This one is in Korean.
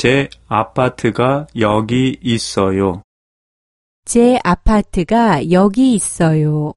제 아파트가 여기 있어요. 제 아파트가 여기 있어요.